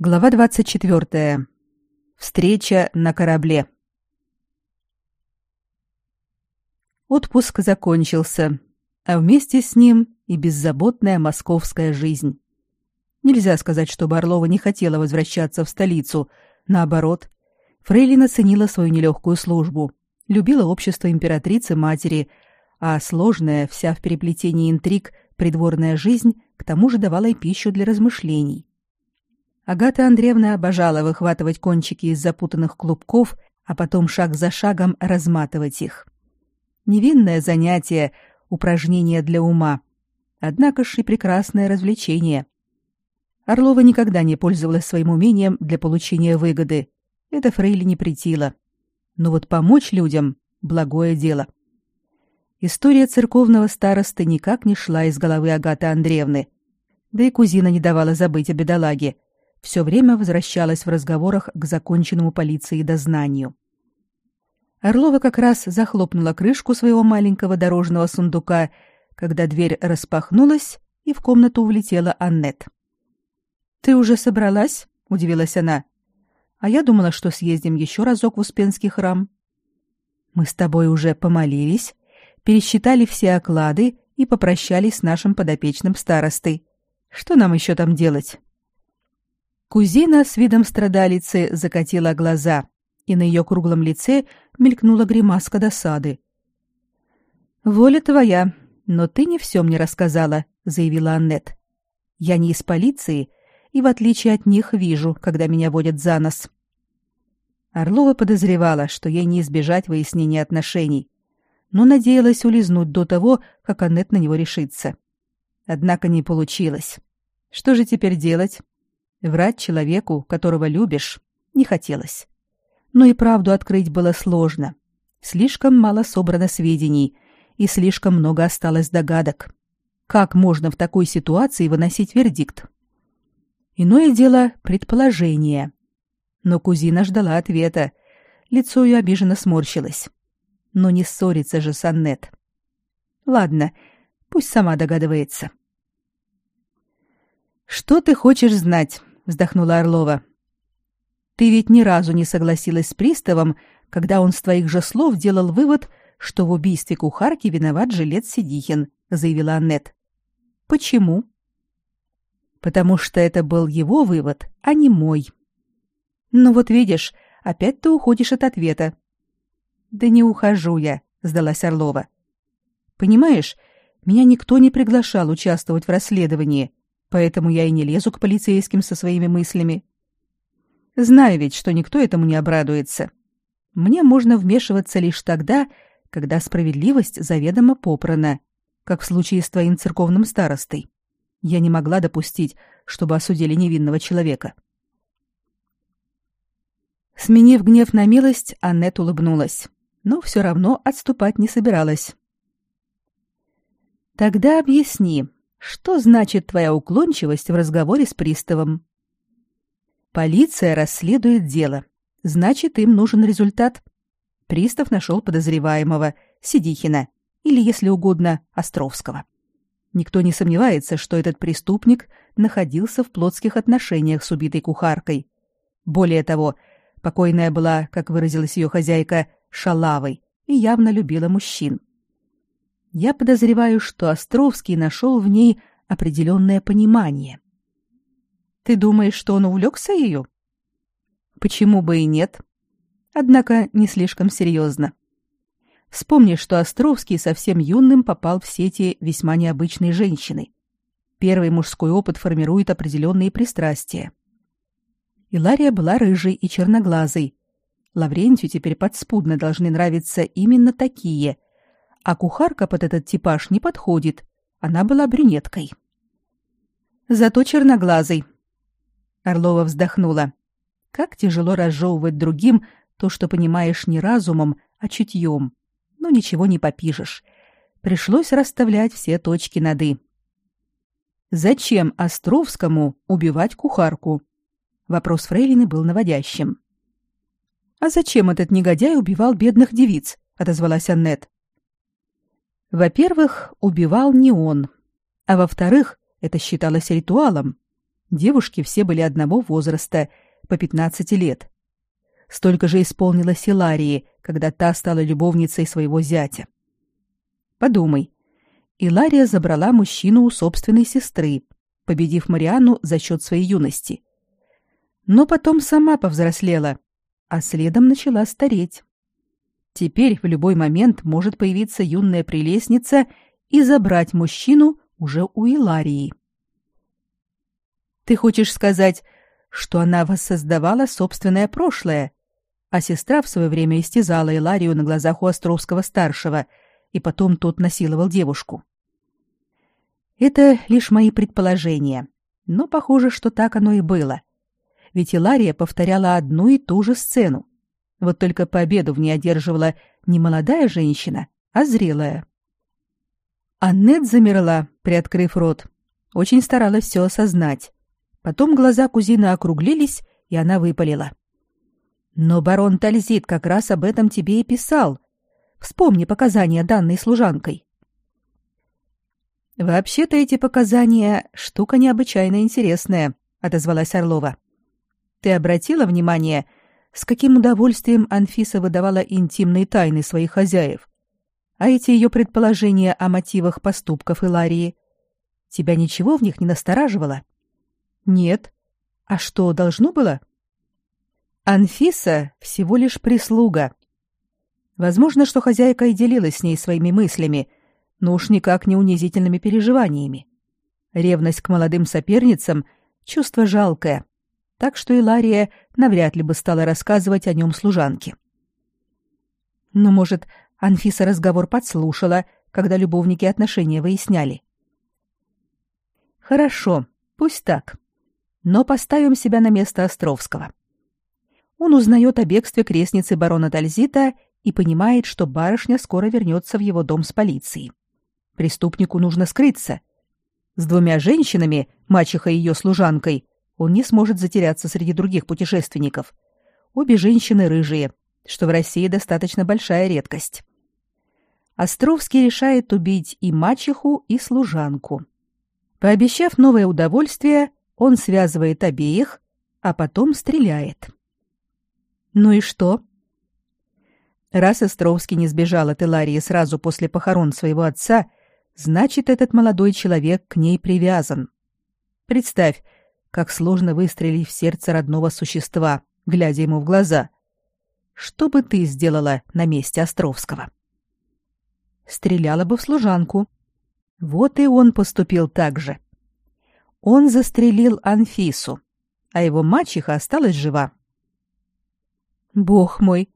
Глава 24. Встреча на корабле. Отпуск закончился, а вместе с ним и беззаботная московская жизнь. Нельзя сказать, что Орлова не хотела возвращаться в столицу. Наоборот, Фрейлина ценила свою нелегкую службу, любила общество императрицы-матери, а сложная, вся в переплетении интриг, придворная жизнь к тому же давала и пищу для размышлений. Агата Андреевна обожала выхватывать кончики из запутанных клубков, а потом шаг за шагом разматывать их. Невинное занятие, упражнение для ума. Однако ж и прекрасное развлечение. Орлова никогда не пользовалась своим умением для получения выгоды. Это Фрейли не претило. Но вот помочь людям — благое дело. История церковного старосты никак не шла из головы Агаты Андреевны. Да и кузина не давала забыть о бедолаге — все время возвращалась в разговорах к законченному полиции дознанию. Орлова как раз захлопнула крышку своего маленького дорожного сундука, когда дверь распахнулась, и в комнату улетела Аннет. «Ты уже собралась?» — удивилась она. «А я думала, что съездим еще разок в Успенский храм». «Мы с тобой уже помолились, пересчитали все оклады и попрощались с нашим подопечным старостой. Что нам еще там делать?» Кузина с видом страдалицы закатила глаза, и на ее круглом лице мелькнула гримаска досады. «Воля твоя, но ты не все мне рассказала», — заявила Аннет. «Я не из полиции, и в отличие от них вижу, когда меня водят за нос». Орлова подозревала, что ей не избежать выяснения отношений, но надеялась улизнуть до того, как Аннет на него решится. Однако не получилось. Что же теперь делать? Врать человеку, которого любишь, не хотелось. Но и правду открыть было сложно. Слишком мало собрано сведений, и слишком много осталось догадок. Как можно в такой ситуации выносить вердикт? Иное дело — предположение. Но кузина ждала ответа. Лицо ее обиженно сморщилось. Но не ссориться же с Аннет. Ладно, пусть сама догадывается. «Что ты хочешь знать?» Вздохнула Орлова. Ты ведь ни разу не согласилась с приставом, когда он с твоих же слов делал вывод, что в убийстве кухарки виноват жилец Сидихин, заявила Аннет. Почему? Потому что это был его вывод, а не мой. Ну вот видишь, опять ты уходишь от ответа. Да не ухожу я, сдалась Орлова. Понимаешь, меня никто не приглашал участвовать в расследовании. Поэтому я и не лезу к полицейским со своими мыслями. Знаю ведь, что никто этому не обрадуется. Мне можно вмешиваться лишь тогда, когда справедливость заведомо попрана, как в случае с твоим церковным старостой. Я не могла допустить, чтобы осудили невинного человека. Сменив гнев на милость, Аннет улыбнулась, но все равно отступать не собиралась. «Тогда объясни, что значит твоя уклончивость в разговоре с приставом? Полиция расследует дело. Значит, им нужен результат. Пристав нашел подозреваемого, Сидихина, или, если угодно, Островского. Никто не сомневается, что этот преступник находился в плотских отношениях с убитой кухаркой. Более того, покойная была, как выразилась ее хозяйка, шалавой и явно любила мужчин. Я подозреваю, что Островский нашел в ней определенное понимание. Ты думаешь, что он увлекся ее? Почему бы и нет? Однако не слишком серьезно. Вспомни, что Островский совсем юным попал в сети весьма необычной женщины. Первый мужской опыт формирует определенные пристрастия. Илария была рыжей и черноглазой. Лаврентию теперь подспудно должны нравиться именно такие – а кухарка под этот типаж не подходит. Она была брюнеткой. Зато черноглазый. Орлова вздохнула. Как тяжело разжевывать другим то, что понимаешь не разумом, а чутьем. Но ничего не попишешь. Пришлось расставлять все точки над «и». Зачем Островскому убивать кухарку? Вопрос Фрейлины был наводящим. А зачем этот негодяй убивал бедных девиц? отозвалась Аннет. Во-первых, убивал не он, а во-вторых, это считалось ритуалом. Девушки все были одного возраста, по 15 лет. Столько же исполнилось Иларии, когда та стала любовницей своего зятя. Подумай. Илария забрала мужчину у собственной сестры, победив Марианну за счет своей юности. Но потом сама повзрослела, а следом начала стареть. Теперь в любой момент может появиться юная прелестница и забрать мужчину уже у Иларии. Ты хочешь сказать, что она воссоздавала собственное прошлое, а сестра в свое время истязала Иларию на глазах у Островского-старшего, и потом тот насиловал девушку. Это лишь мои предположения, но похоже, что так оно и было. Ведь Илария повторяла одну и ту же сцену. Вот только победу в ней одерживала не молодая женщина, а зрелая. Аннет замерла, приоткрыв рот. Очень старалась все осознать. Потом глаза кузины округлились, и она выпалила. Но барон Тальзит как раз об этом тебе и писал. Вспомни показания, данные служанкой. Вообще-то эти показания штука необычайно интересная, отозвалась Орлова. Ты обратила внимание, с каким удовольствием Анфиса выдавала интимные тайны своих хозяев? А эти ее предположения о мотивах поступков Иларии, тебя ничего в них не настораживало? Нет. А что должно было? Анфиса всего лишь прислуга. Возможно, что хозяйка и делилась с ней своими мыслями, но уж никак не унизительными переживаниями. Ревность к молодым соперницам — чувство жалкое, так что Илария навряд ли бы стала рассказывать о нем служанке. Но, может, Анфиса разговор подслушала, когда любовники отношения выясняли. Хорошо, пусть так. Но поставим себя на место Островского он узнает о бегстве крестницы барона Дальзита и понимает, что барышня скоро вернется в его дом с полицией. Преступнику нужно скрыться. С двумя женщинами, мачехой и ее служанкой, он не сможет затеряться среди других путешественников. Обе женщины рыжие, что в России достаточно большая редкость. Островский решает убить и мачеху, и служанку. Пообещав новое удовольствие, он связывает обеих, а потом стреляет. Ну и что? Раз Островский не сбежал от Иларии сразу после похорон своего отца, значит, этот молодой человек к ней привязан. Представь, как сложно выстрелить в сердце родного существа, глядя ему в глаза. Что бы ты сделала на месте Островского? Стреляла бы в служанку. Вот и он поступил так же. Он застрелил Анфису, а его мачеха осталась жива. Бог мой,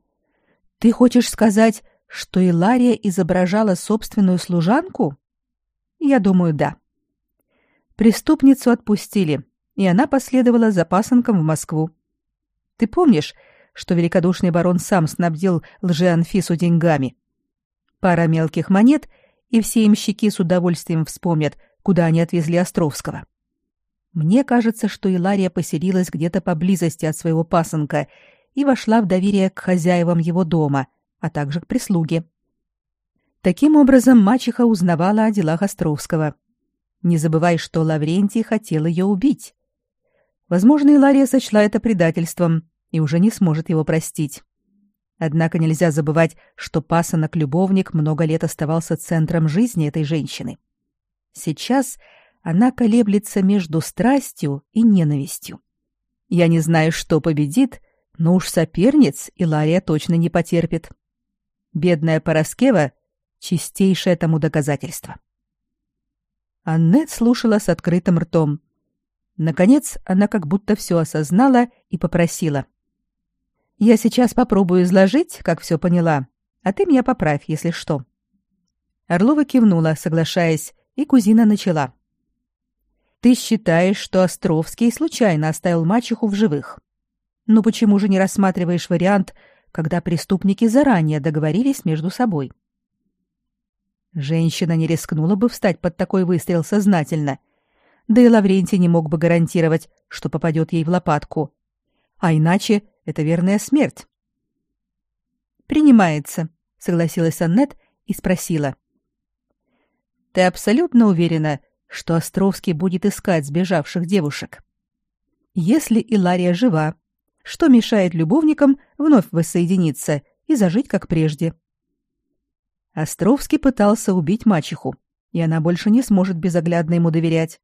ты хочешь сказать, что Илария изображала собственную служанку? Я думаю, да. Преступницу отпустили, и она последовала за пасынком в Москву. Ты помнишь, что великодушный барон сам снабдил лже-Анфису деньгами? Пара мелких монет, и все имщики с удовольствием вспомнят, куда они отвезли Островского. Мне кажется, что Илария поселилась где-то поблизости от своего пасынка и вошла в доверие к хозяевам его дома, а также к прислуге. Таким образом, мачеха узнавала о делах Островского. Не забывай, что Лаврентий хотел ее убить. Возможно, Илария сочла это предательством и уже не сможет его простить. Однако нельзя забывать, что пасынок-любовник много лет оставался центром жизни этой женщины. Сейчас она колеблется между страстью и ненавистью. Я не знаю, что победит, но уж соперниц Илария точно не потерпит. Бедная Пороскева — чистейшее тому доказательство. Аннет слушала с открытым ртом. Наконец, она как будто все осознала и попросила. «Я сейчас попробую изложить, как все поняла, а ты меня поправь, если что». Орлова кивнула, соглашаясь, и кузина начала. «Ты считаешь, что Островский случайно оставил мачеху в живых?» Но почему же не рассматриваешь вариант, когда преступники заранее договорились между собой? Женщина не рискнула бы встать под такой выстрел сознательно. Да и Лаврентий не мог бы гарантировать, что попадет ей в лопатку. А иначе это верная смерть. «Принимается», — согласилась Аннет и спросила. «Ты абсолютно уверена, что Островский будет искать сбежавших девушек? если Илария жива, что мешает любовникам вновь воссоединиться и зажить как прежде? Островский пытался убить мачеху, и она больше не сможет безоглядно ему доверять.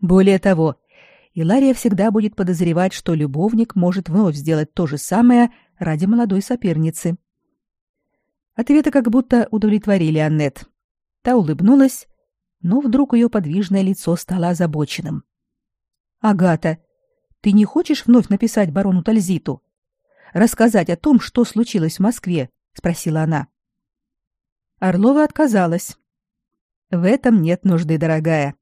Более того, Илария всегда будет подозревать, что любовник может вновь сделать то же самое ради молодой соперницы. Ответы как будто удовлетворили Аннет. Та улыбнулась, но вдруг ее подвижное лицо стало озабоченным. «Агата, ты не хочешь вновь написать барону Тальзиту? Рассказать о том, что случилось в Москве?» — спросила она. Орлова отказалась. «В этом нет нужды, дорогая.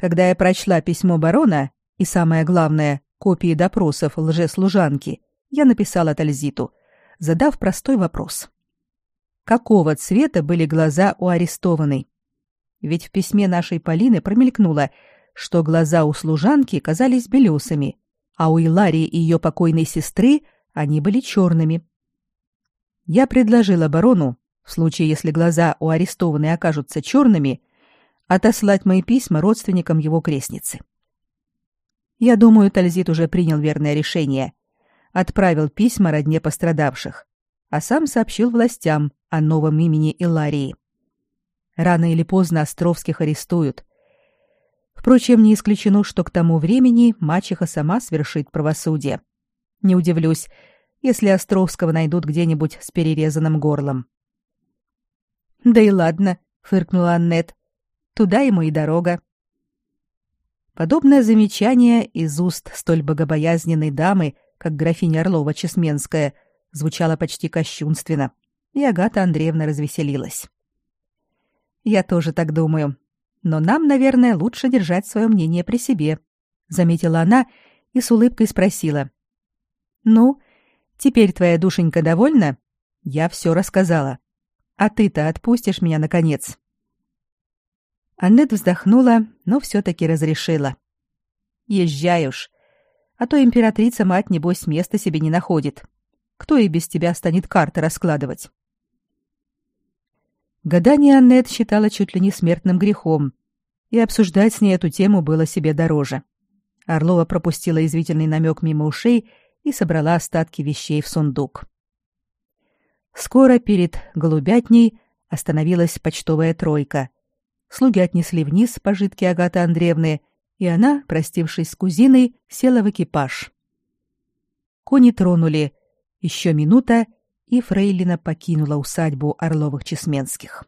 Когда я прочла письмо барона и, самое главное, копии допросов лжеслужанки, я написала Тальзиту, задав простой вопрос какого цвета были глаза у арестованной. Ведь в письме нашей Полины промелькнуло, что глаза у служанки казались белесыми, а у Иларии и ее покойной сестры они были черными. Я предложила барону, в случае, если глаза у арестованной окажутся черными, отослать мои письма родственникам его крестницы. Я думаю, Тальзит уже принял верное решение. Отправил письма родне пострадавших а сам сообщил властям о новом имени Иларии. Рано или поздно Островских арестуют. Впрочем, не исключено, что к тому времени мачеха сама свершит правосудие. Не удивлюсь, если Островского найдут где-нибудь с перерезанным горлом. «Да и ладно», — фыркнула Аннет. «Туда ему и дорога». Подобное замечание из уст столь богобоязненной дамы, как графиня Орлова-Чесменская — звучало почти кощунственно, и Агата Андреевна развеселилась. «Я тоже так думаю. Но нам, наверное, лучше держать свое мнение при себе», — заметила она и с улыбкой спросила. «Ну, теперь твоя душенька довольна? Я все рассказала. А ты-то отпустишь меня, наконец?» Аннет вздохнула, но все-таки разрешила. «Езжай уж, а то императрица-мать, небось, места себе не находит. Кто и без тебя станет карты раскладывать? Гадание Аннет считала чуть ли не смертным грехом, и обсуждать с ней эту тему было себе дороже. Орлова пропустила извительный намек мимо ушей и собрала остатки вещей в сундук. Скоро перед голубятней остановилась почтовая тройка. Слуги отнесли вниз пожитки Агаты Андреевны, и она, простившись с кузиной, села в экипаж. Кони тронули, еще минута, и Фрейлина покинула усадьбу Орловых-Чесменских.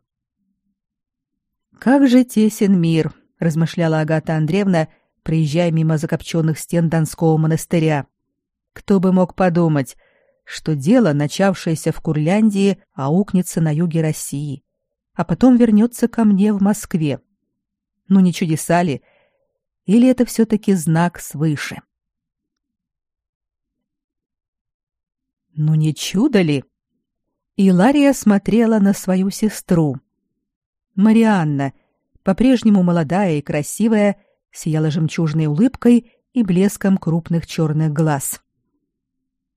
«Как же тесен мир!» — размышляла Агата Андреевна, проезжая мимо закопченных стен Донского монастыря. «Кто бы мог подумать, что дело, начавшееся в Курляндии, аукнется на юге России, а потом вернется ко мне в Москве. Ну не чудеса ли? Или это все-таки знак свыше?» Ну не чудо ли? И Лария смотрела на свою сестру. Марианна, по-прежнему молодая и красивая, сияла жемчужной улыбкой и блеском крупных черных глаз.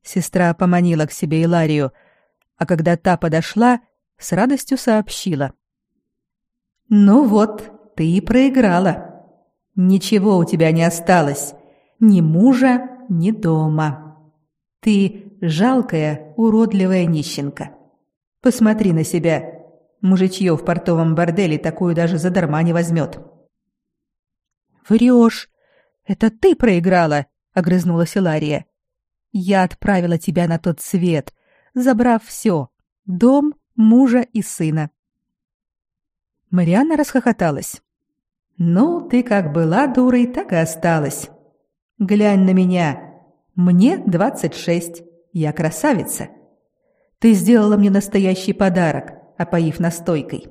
Сестра поманила к себе Иларию, а когда та подошла, с радостью сообщила. «Ну вот, ты и проиграла. Ничего у тебя не осталось. Ни мужа, ни дома. Ты жалкая, уродливая нищенка. Посмотри на себя. Мужичье в портовом борделе такую даже задарма не возьмет. «Врешь! Это ты проиграла!» — огрызнулась Илария. «Я отправила тебя на тот свет, забрав все — дом, мужа и сына». Марианна расхохоталась. «Ну, ты как была дурой, так и осталась. Глянь на меня. Мне двадцать шесть. Я красавица. Ты сделала мне настоящий подарок, опоив настойкой.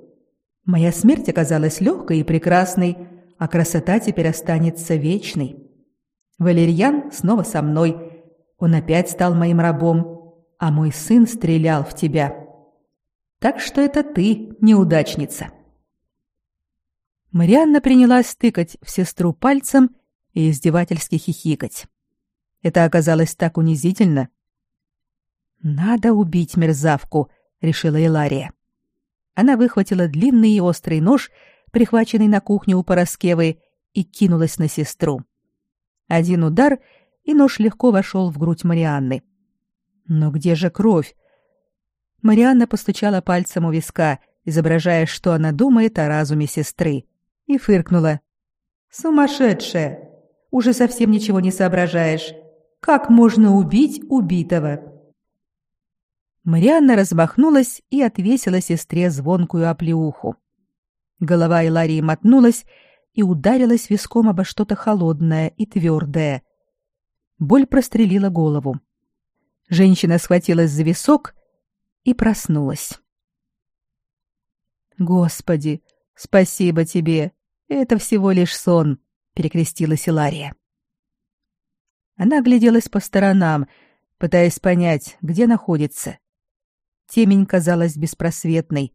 Моя смерть оказалась легкой и прекрасной, а красота теперь останется вечной. Валерьян снова со мной. Он опять стал моим рабом, а мой сын стрелял в тебя. Так что это ты, неудачница. Марианна принялась тыкать в сестру пальцем и издевательски хихикать. Это оказалось так унизительно, «Надо убить мерзавку», — решила Илария. Она выхватила длинный и острый нож, прихваченный на кухне у Пороскевы, и кинулась на сестру. Один удар, и нож легко вошел в грудь Марианны. Но где же кровь? Марианна постучала пальцем у виска, изображая, что она думает о разуме сестры, и фыркнула. «Сумасшедшая! Уже совсем ничего не соображаешь. Как можно убить убитого?» Марианна размахнулась и отвесила сестре звонкую оплеуху. Голова Иларии мотнулась и ударилась виском обо что-то холодное и твердое. Боль прострелила голову. Женщина схватилась за висок и проснулась. «Господи, спасибо тебе! Это всего лишь сон!» — перекрестилась Илария. Она огляделась по сторонам, пытаясь понять, где находится. Темень казалась беспросветной.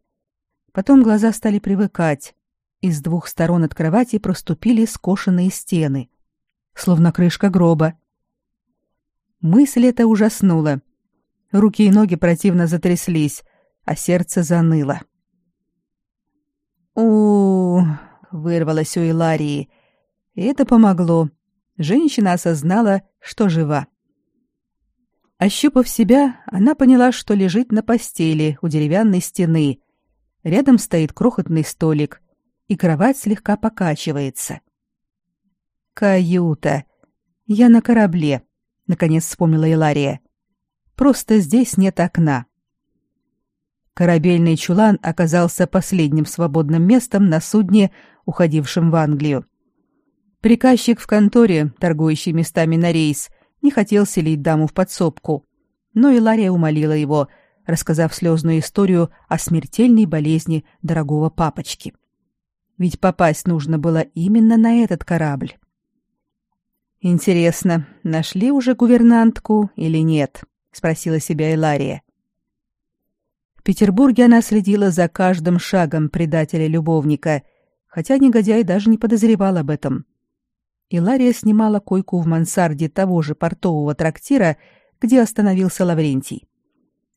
Потом глаза стали привыкать. и с двух сторон от кровати проступили скошенные стены, словно крышка гроба. Мысль эта ужаснула. Руки и ноги противно затряслись, а сердце заныло. у вырвалось у Иларии. И это помогло. Женщина осознала, что жива. Ощупав себя, она поняла, что лежит на постели у деревянной стены. Рядом стоит крохотный столик, и кровать слегка покачивается. «Каюта! Я на корабле», — наконец вспомнила Илария. «Просто здесь нет окна». Корабельный чулан оказался последним свободным местом на судне, уходившем в Англию. Приказчик в конторе, торгующий местами на рейс, не хотел селить даму в подсобку, но Илария умолила его, рассказав слезную историю о смертельной болезни дорогого папочки. Ведь попасть нужно было именно на этот корабль. Интересно, нашли уже гувернантку или нет? Спросила себя Илария. В Петербурге она следила за каждым шагом предателя-любовника, хотя негодяй даже не подозревал об этом. Илария снимала койку в мансарде того же портового трактира, где остановился Лаврентий.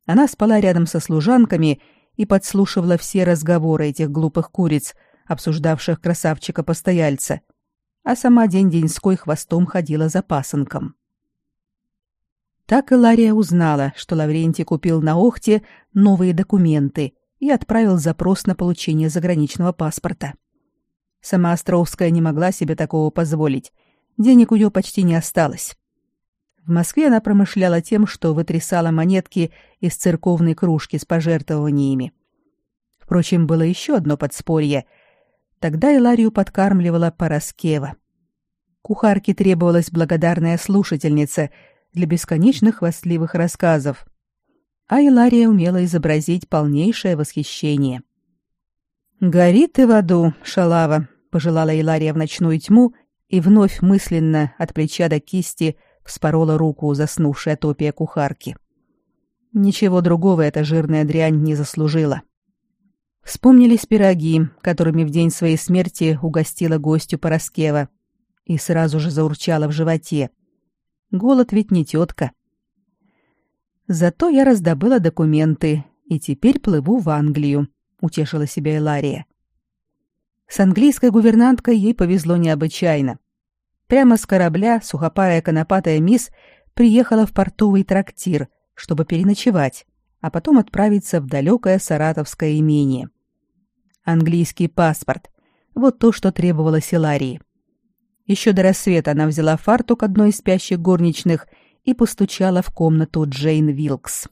Она спала рядом со служанками и подслушивала все разговоры этих глупых куриц, обсуждавших красавчика-постояльца, а сама день-деньской хвостом ходила за пасынком. Так и Лария узнала, что Лаврентий купил на Охте новые документы и отправил запрос на получение заграничного паспорта. Сама Островская не могла себе такого позволить. Денег у нее почти не осталось. В Москве она промышляла тем, что вытрясала монетки из церковной кружки с пожертвованиями. Впрочем, было еще одно подспорье. Тогда Иларию подкармливала Пороскева. Кухарке требовалась благодарная слушательница для бесконечных хвастливых рассказов. А Илария умела изобразить полнейшее восхищение. «Гори ты в аду, шалава!» пожелала Илария в ночную тьму и вновь мысленно от плеча до кисти вспорола руку заснувшей атопия кухарки. Ничего другого эта жирная дрянь не заслужила. Вспомнились пироги, которыми в день своей смерти угостила гостю Пороскева, и сразу же заурчала в животе. Голод ведь не тетка. Зато я раздобыла документы и теперь плыву в Англию, утешила себя Илария. С английской гувернанткой ей повезло необычайно. Прямо с корабля сухопарая конопатая мисс приехала в портовый трактир, чтобы переночевать, а потом отправиться в далекое саратовское имение. Английский паспорт — вот то, что требовалось Иларии. Еще до рассвета она взяла фартук одной из спящих горничных и постучала в комнату Джейн Вилкс.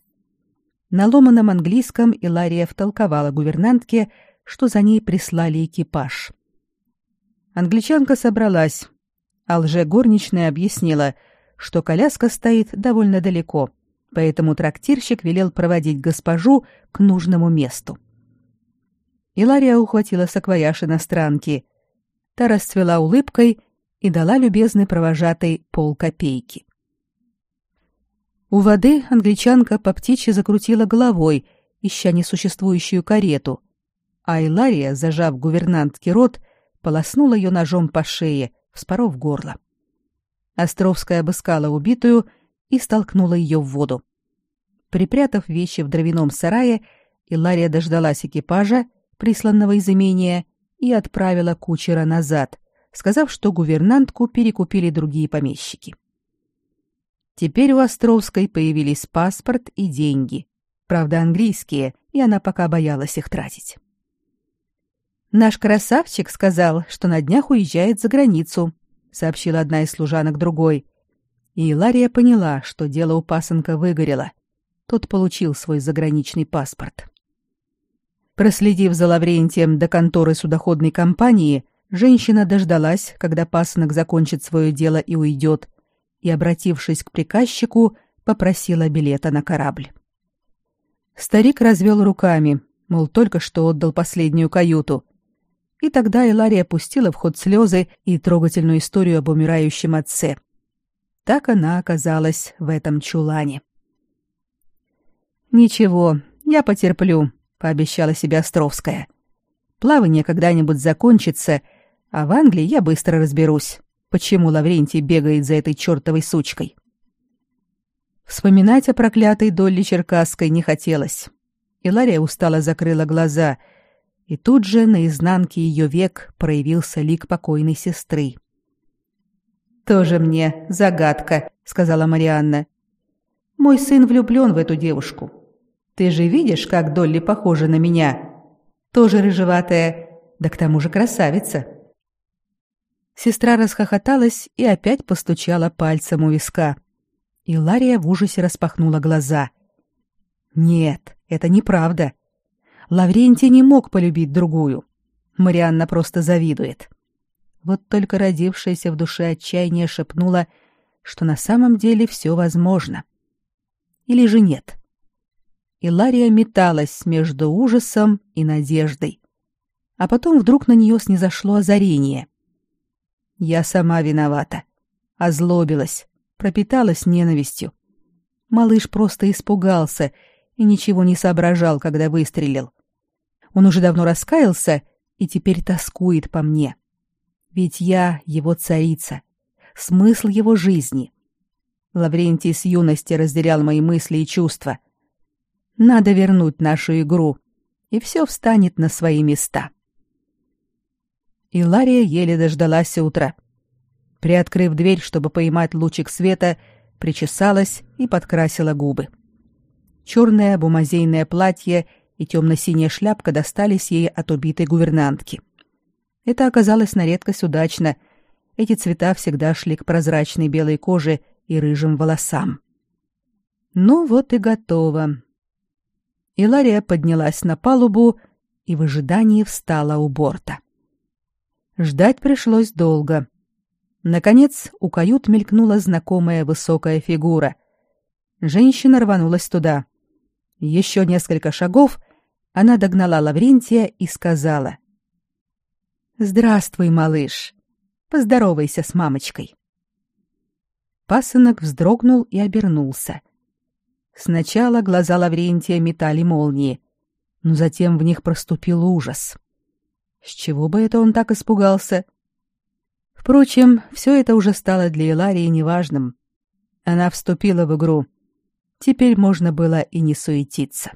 На ломаном английском Илария втолковала гувернантке, что за ней прислали экипаж. Англичанка собралась, а лже-горничная объяснила, что коляска стоит довольно далеко, поэтому трактирщик велел проводить госпожу к нужному месту. Илария ухватила саквояж иностранки. Та расцвела улыбкой и дала любезной провожатой полкопейки. У воды англичанка по птичьи закрутила головой, ища несуществующую карету, а Илария, зажав гувернантке рот, полоснула ее ножом по шее, вспоров горло. Островская обыскала убитую и столкнула ее в воду. Припрятав вещи в дровяном сарае, Илария дождалась экипажа, присланного из имения, и отправила кучера назад, сказав, что гувернантку перекупили другие помещики. Теперь у Островской появились паспорт и деньги. Правда, английские, и она пока боялась их тратить. Наш красавчик сказал, что на днях уезжает за границу, сообщила одна из служанок другой. И Лария поняла, что дело у пасынка выгорело. Тот получил свой заграничный паспорт. Проследив за Лаврентием до конторы судоходной компании, женщина дождалась, когда пасынок закончит свое дело и уйдет, и, обратившись к приказчику, попросила билета на корабль. Старик развел руками, мол, только что отдал последнюю каюту, и тогда Илария пустила в ход слезы и трогательную историю об умирающем отце. Так она оказалась в этом чулане. «Ничего, я потерплю», — пообещала себе Островская. «Плавание когда-нибудь закончится, а в Англии я быстро разберусь, почему Лаврентий бегает за этой чертовой сучкой». Вспоминать о проклятой Долли Черкасской не хотелось. Илария устало закрыла глаза — и тут же на изнанке ее век проявился лик покойной сестры. «Тоже мне загадка», — сказала Марианна. «Мой сын влюблен в эту девушку. Ты же видишь, как Долли похожа на меня. Тоже рыжеватая, да к тому же красавица». Сестра расхохоталась и опять постучала пальцем у виска. И Лария в ужасе распахнула глаза. «Нет, это неправда. Лаврентий не мог полюбить другую. Марианна просто завидует. Вот только родившаяся в душе отчаяние шепнула, что на самом деле все возможно. Или же нет. И Лария металась между ужасом и надеждой. А потом вдруг на нее снизошло озарение. Я сама виновата. Озлобилась, пропиталась ненавистью. Малыш просто испугался и ничего не соображал, когда выстрелил. Он уже давно раскаялся и теперь тоскует по мне. Ведь я его царица, смысл его жизни. Лаврентий с юности разделял мои мысли и чувства. Надо вернуть нашу игру, и все встанет на свои места. И Лария еле дождалась утра. Приоткрыв дверь, чтобы поймать лучик света, причесалась и подкрасила губы. Черное бумазейное платье и темно-синяя шляпка достались ей от убитой гувернантки. Это оказалось на редкость удачно. Эти цвета всегда шли к прозрачной белой коже и рыжим волосам. Ну вот и готово. Илария поднялась на палубу и в ожидании встала у борта. Ждать пришлось долго. Наконец, у кают мелькнула знакомая высокая фигура. Женщина рванулась туда. Еще несколько шагов, она догнала Лаврентия и сказала. «Здравствуй, малыш. Поздоровайся с мамочкой». Пасынок вздрогнул и обернулся. Сначала глаза Лаврентия метали молнии, но затем в них проступил ужас. С чего бы это он так испугался? Впрочем, все это уже стало для Иларии неважным. Она вступила в игру. Теперь можно было и не суетиться.